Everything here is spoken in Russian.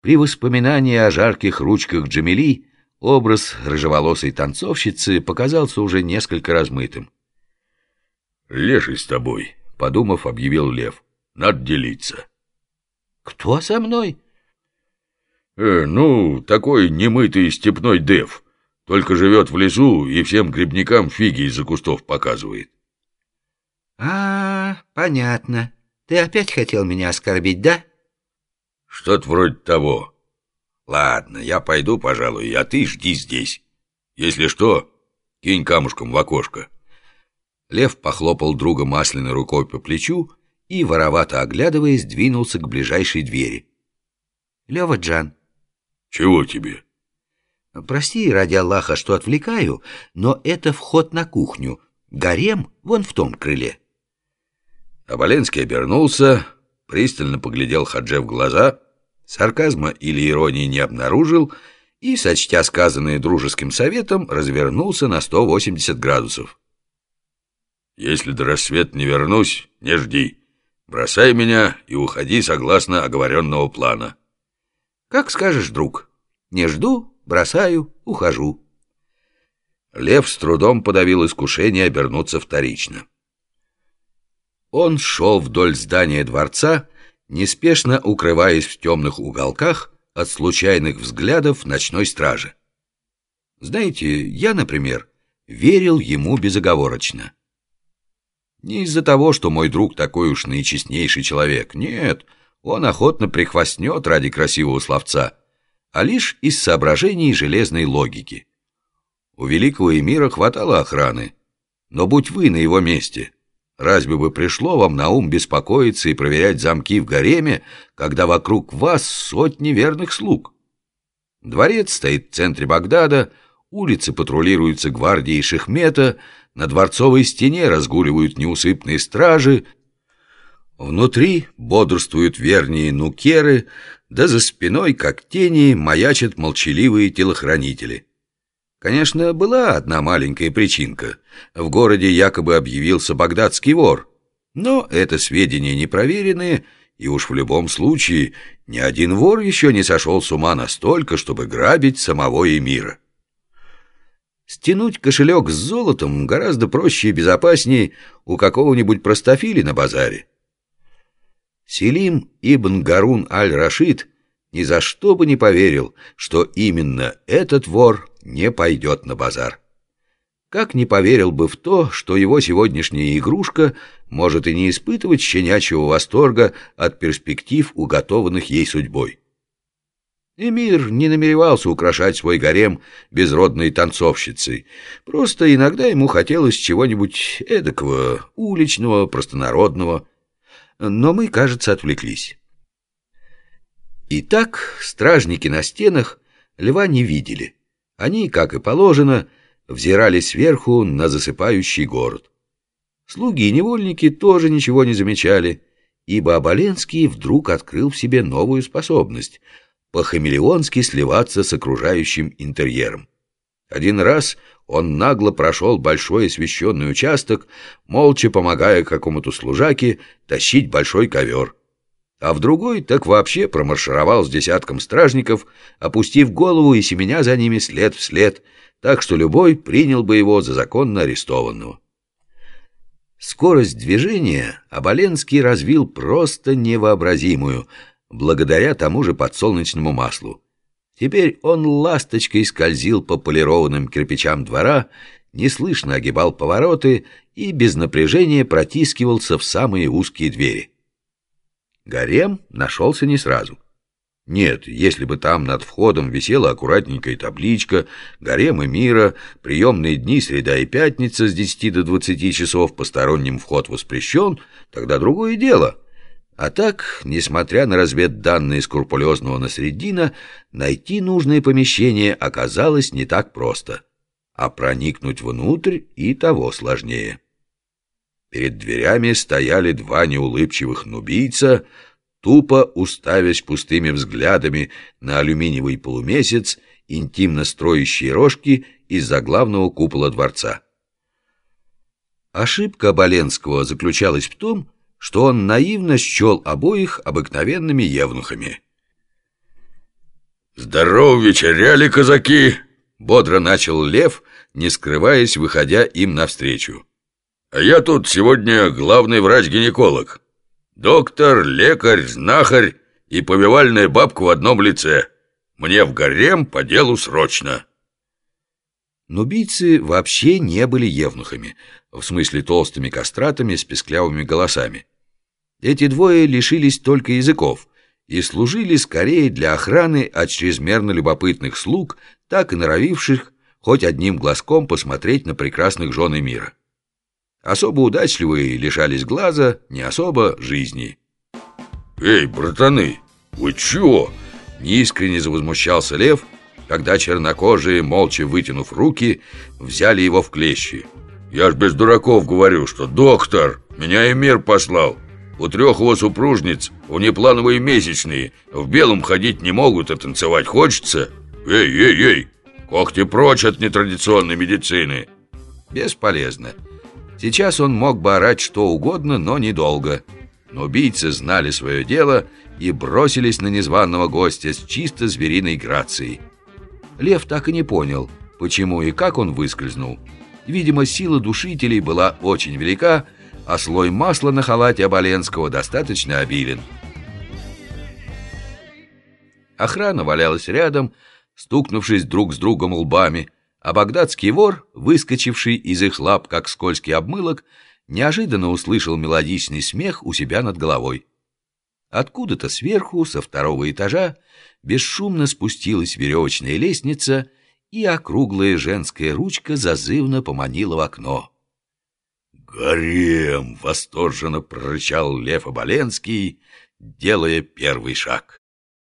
При воспоминании о жарких ручках Джамили образ рыжеволосой танцовщицы показался уже несколько размытым. «Леший с тобой», — подумав, объявил Лев. «Надо делиться». «Кто со мной?» «Э, ну, такой немытый степной дев. Только живет в лесу и всем грибникам фиги из-за кустов показывает». «А, понятно. Ты опять хотел меня оскорбить, да?» Что-то вроде того. Ладно, я пойду, пожалуй, а ты жди здесь. Если что, кинь камушком в окошко. Лев похлопал друга масляной рукой по плечу и, воровато оглядываясь, двинулся к ближайшей двери. «Лева Джан». «Чего тебе?» «Прости, ради Аллаха, что отвлекаю, но это вход на кухню. Гарем вон в том крыле». Аболенский обернулся, пристально поглядел Хадже в глаза, сарказма или иронии не обнаружил и, сочтя сказанное дружеским советом, развернулся на 180 градусов. «Если до рассвета не вернусь, не жди. Бросай меня и уходи согласно оговоренного плана». «Как скажешь, друг. Не жду, бросаю, ухожу». Лев с трудом подавил искушение обернуться вторично. Он шел вдоль здания дворца, неспешно укрываясь в темных уголках от случайных взглядов ночной стражи. Знаете, я, например, верил ему безоговорочно. Не из-за того, что мой друг такой уж наичестнейший человек. Нет, он охотно прихвастнет ради красивого словца, а лишь из соображений железной логики. У великого эмира хватало охраны, но будь вы на его месте — Разве бы пришло вам на ум беспокоиться и проверять замки в гареме, когда вокруг вас сотни верных слуг? Дворец стоит в центре Багдада, улицы патрулируются гвардией Шехмета, на дворцовой стене разгуливают неусыпные стражи, внутри бодрствуют вернее нукеры, да за спиной, как тени, маячат молчаливые телохранители. Конечно, была одна маленькая причинка. В городе якобы объявился багдадский вор. Но это сведения непроверенные, и уж в любом случае ни один вор еще не сошел с ума настолько, чтобы грабить самого эмира. Стянуть кошелек с золотом гораздо проще и безопаснее у какого-нибудь простофили на базаре. Селим ибн Гарун аль-Рашид ни за что бы не поверил, что именно этот вор не пойдет на базар. Как не поверил бы в то, что его сегодняшняя игрушка может и не испытывать щенячьего восторга от перспектив, уготованных ей судьбой. Эмир не намеревался украшать свой гарем безродной танцовщицей. Просто иногда ему хотелось чего-нибудь эдакого, уличного, простонародного. Но мы, кажется, отвлеклись. Итак, стражники на стенах льва не видели. Они, как и положено, взирали сверху на засыпающий город. Слуги и невольники тоже ничего не замечали, ибо Оболенский вдруг открыл в себе новую способность — по-хамелеонски сливаться с окружающим интерьером. Один раз он нагло прошел большой освещенный участок, молча помогая какому-то служаке тащить большой ковер — а в другой так вообще промаршировал с десятком стражников, опустив голову и семеня за ними след в след, так что любой принял бы его за законно арестованного. Скорость движения Оболенский развил просто невообразимую, благодаря тому же подсолнечному маслу. Теперь он ласточкой скользил по полированным кирпичам двора, неслышно огибал повороты и без напряжения протискивался в самые узкие двери. Гарем нашелся не сразу. Нет, если бы там над входом висела аккуратненькая табличка «Гарем и мира», приемные дни, среда и пятница с 10 до 20 часов, посторонним вход воспрещен, тогда другое дело. А так, несмотря на разведданные скрупулезного Насреддина, найти нужное помещение оказалось не так просто, а проникнуть внутрь и того сложнее. Перед дверями стояли два неулыбчивых нубийца, тупо уставясь пустыми взглядами на алюминиевый полумесяц, интимно строящие рожки из-за главного купола дворца. Ошибка Боленского заключалась в том, что он наивно счел обоих обыкновенными евнухами. Здорово вечеряли, казаки!» Бодро начал Лев, не скрываясь, выходя им навстречу. «А я тут сегодня главный врач-гинеколог. Доктор, лекарь, знахарь и повивальная бабка в одном лице. Мне в гарем по делу срочно». Нубийцы вообще не были евнухами, в смысле толстыми кастратами с песклявыми голосами. Эти двое лишились только языков и служили скорее для охраны от чрезмерно любопытных слуг, так и норовивших хоть одним глазком посмотреть на прекрасных жены мира. Особо удачливые лишались глаза, не особо жизни. «Эй, братаны, вы чего?» Неискренне завозмущался Лев, когда чернокожие, молча вытянув руки, взяли его в клещи. «Я ж без дураков говорю, что доктор меня и мир послал. У трех его супружниц внеплановые месячные, в белом ходить не могут, а танцевать хочется. Эй, эй, эй, когти прочь от нетрадиционной медицины!» Бесполезно. Сейчас он мог бы орать что угодно, но недолго. Но убийцы знали свое дело и бросились на незваного гостя с чисто звериной грацией. Лев так и не понял, почему и как он выскользнул. Видимо, сила душителей была очень велика, а слой масла на халате Оболенского достаточно обилен. Охрана валялась рядом, стукнувшись друг с другом лбами, а багдадский вор, выскочивший из их лап, как скользкий обмылок, неожиданно услышал мелодичный смех у себя над головой. Откуда-то сверху, со второго этажа, бесшумно спустилась веревочная лестница, и округлая женская ручка зазывно поманила в окно. «Гарем!» — восторженно прорычал Лев Оболенский, делая первый шаг.